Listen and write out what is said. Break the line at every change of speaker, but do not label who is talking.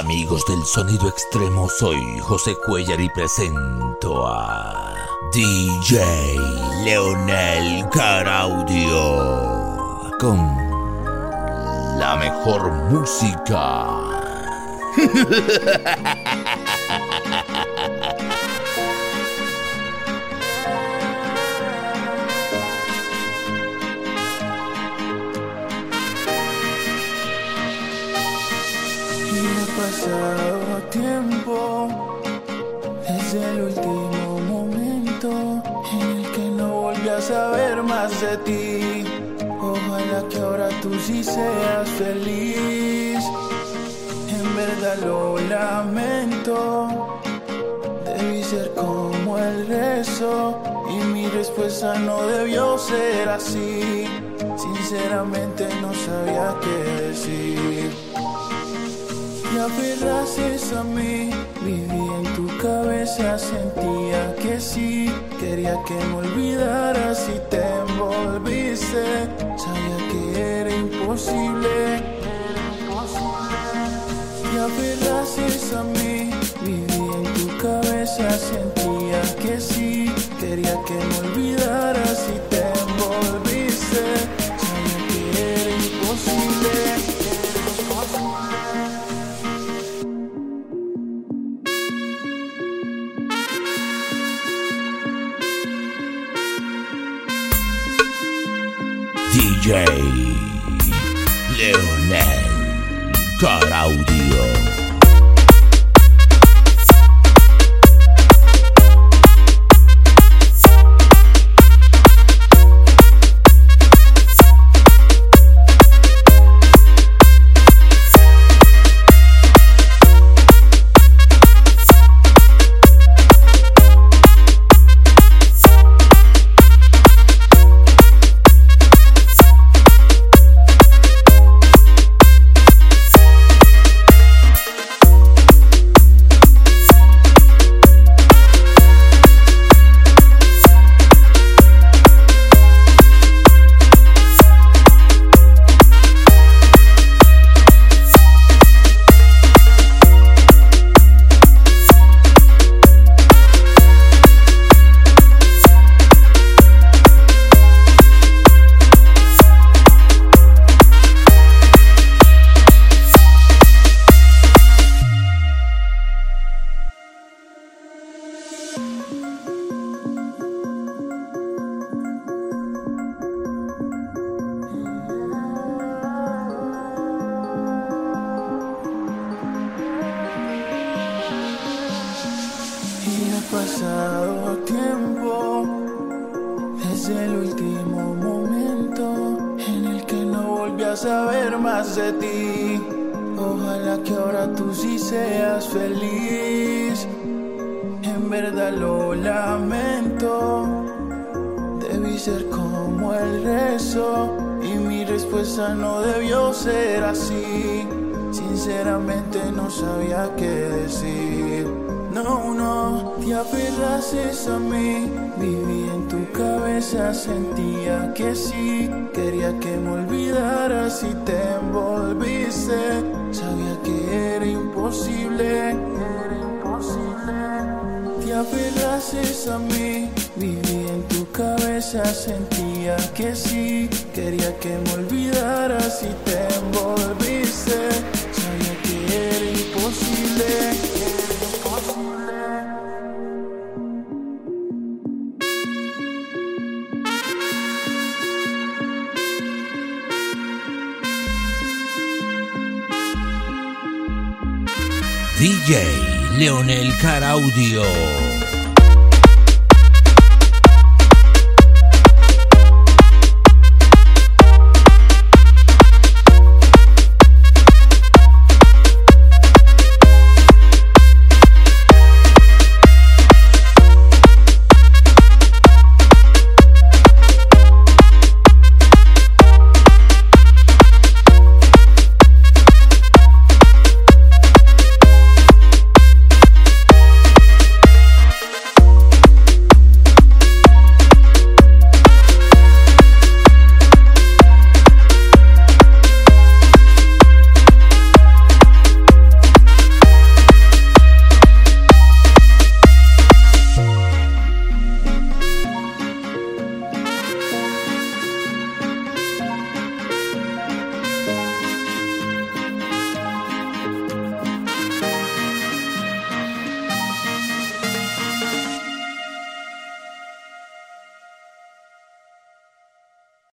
Amigos del sonido extremo, soy José Cuellar y presento a DJ Leonel Caraudio con la mejor música.
pasado tiempo desde el último momento en el que no volví a saber más de ti. Ojalá que ahora tú sí seas feliz. En verdad lo lamento. Debí ser como el resto y mi respuesta no debió ser así. Sinceramente no sabía qué decir. Te aferrases a mí, viví en tu cabeza, sentía que sí, quería que me olvidaras y te envolviste, sabía que era imposible. Te aferrases a mí, viví en tu cabeza, sentía que sí, quería que me olvidaras
DJ Leonel Caraudio.
Pasado tiempo desde el último momento en el que no volví a saber más de ti. Ojalá que ahora tú sí seas feliz. En verdad lo lamento. Debí ser como el resto y mi respuesta no debió ser así. Sinceramente no sabía qué decir. Te aferrases a mí. Viví en tu cabeza, sentía que sí. Quería que me olvidaras y te envolviste. Sabía que era imposible. Era imposible. Te aferrases a mí, viví en tu cabeza, sentía que sí, quería que me olvidaras y te envolviste, sabía que. Era imposible.
DJ Leonel Caraudio.